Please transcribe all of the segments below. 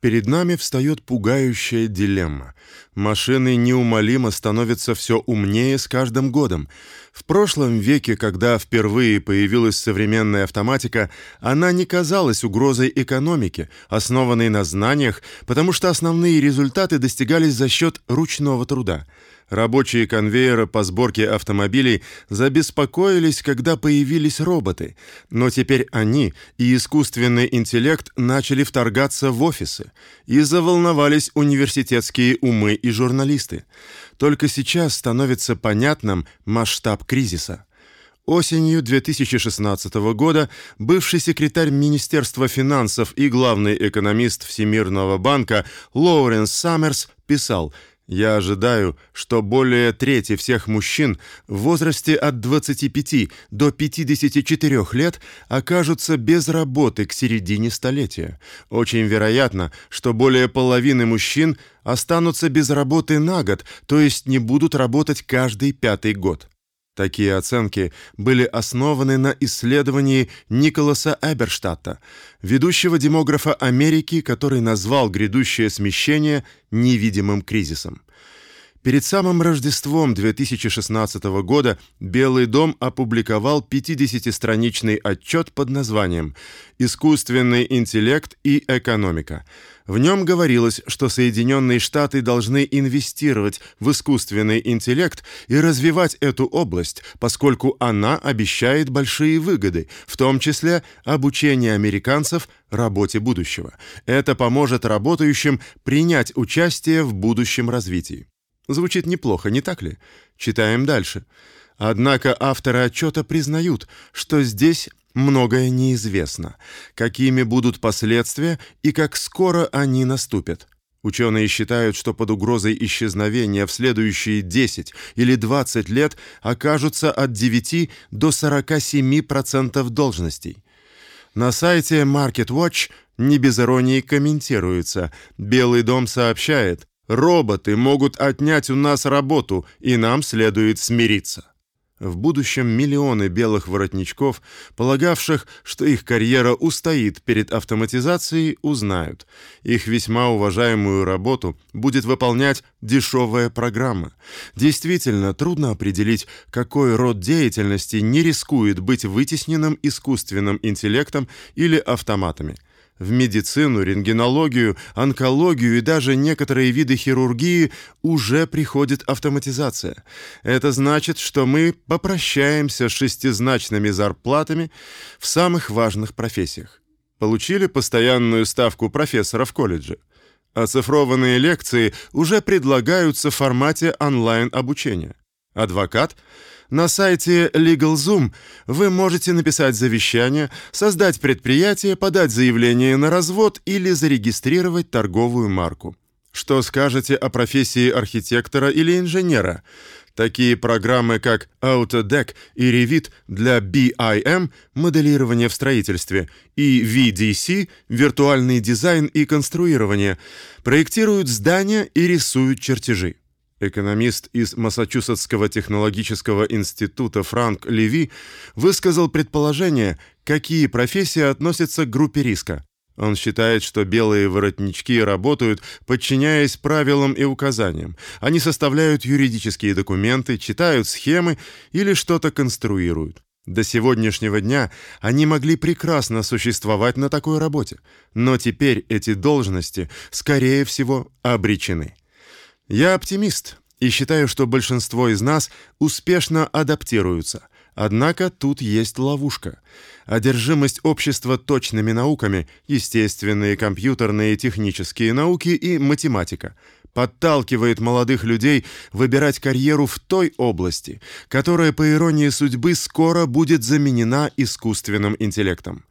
Перед нами встает пугающая дилемма. Машины неумолимо становятся все умнее с каждым годом. В прошлом веке, когда впервые появилась современная автоматика, она не казалась угрозой экономике, основанной на знаниях, потому что основные результаты достигались за счет ручного труда. Рабочие конвейера по сборке автомобилей забеспокоились, когда появились роботы, но теперь они и искусственный интеллект начали вторгаться в офисы, и заволновались университетские умы и журналисты. Только сейчас становится понятным масштаб кризиса. Осенью 2016 года бывший секретарь Министерства финансов и главный экономист Всемирного банка Лоуренс Саммерс писал – я ожидаю, что более трети всех мужчин в возрасте от 25 до 54 лет окажутся без работы к середине столетия. Очень вероятно, что более половины мужчин останутся без работы на год, то есть не будут работать каждый пятый год. Такие оценки были основаны на исследовании Николаса Эберштадта, ведущего демографа Америки, который назвал грядущее смещение невидимым кризисом. Перед самым Рождеством 2016 года Белый дом опубликовал 50-страничный отчет под названием Искусственный интеллект и экономика. В нем говорилось, что Соединенные Штаты должны инвестировать в искусственный интеллект и развивать эту область, поскольку она обещает большие выгоды, в том числе обучение американцев работе будущего. Это поможет работающим принять участие в будущем развитии. Звучит неплохо, не так ли? Читаем дальше. Однако авторы отчета признают, что здесь многое неизвестно, какими будут последствия и как скоро они наступят. Ученые считают, что под угрозой исчезновения в следующие 10 или 20 лет окажутся от 9 до 47% должностей. На сайте MarketWatch не без иронии комментируется. Белый дом сообщает, Роботы могут отнять у нас работу, и нам следует смириться. В будущем миллионы белых воротничков, полагавших, что их карьера устоит перед автоматизацией, узнают. Их весьма уважаемую работу будет выполнять дешевая программа. Действительно, трудно определить, какой род деятельности не рискует быть вытесненным искусственным интеллектом или автоматами – в медицину, рентгенологию, онкологию и даже некоторые виды хирургии уже приходит автоматизация. Это значит, что мы попрощаемся с шестизначными зарплатами в самых важных профессиях. Получили постоянную ставку профессора в колледже. Оцифрованные лекции уже предлагаются в формате онлайн-обучения. Адвокат – на сайте LegalZoom вы можете написать завещание, создать предприятие, подать заявление на развод или зарегистрировать торговую марку. Что скажете о профессии архитектора или инженера? Такие программы, как Autodeck и Revit для BIM моделирование в строительстве и VDC виртуальный дизайн и конструирование проектируют здания и рисуют чертежи. Экономист из Массачусетского технологического института Франк Леви высказал предположение, какие профессии относятся к группе риска. Он считает, что белые воротнички работают, подчиняясь правилам и указаниям. Они составляют юридические документы, читают схемы или что-то конструируют. До сегодняшнего дня они могли прекрасно существовать на такой работе, но теперь эти должности, скорее всего, обречены. Я оптимист и считаю, что большинство из нас успешно адаптируются. Однако тут есть ловушка. Одержимость общества точными науками, естественные, компьютерные, технические науки и математика подталкивает молодых людей выбирать карьеру в той области, которая по иронии судьбы скоро будет заменена искусственным интеллектом.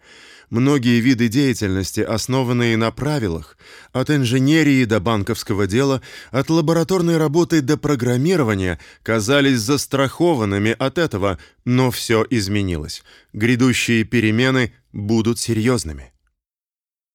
Многие виды деятельности, основанные на правилах, от инженерии до банковского дела, от лабораторной работы до программирования, казались застрахованными от этого, но все изменилось. Грядущие перемены будут серьезными.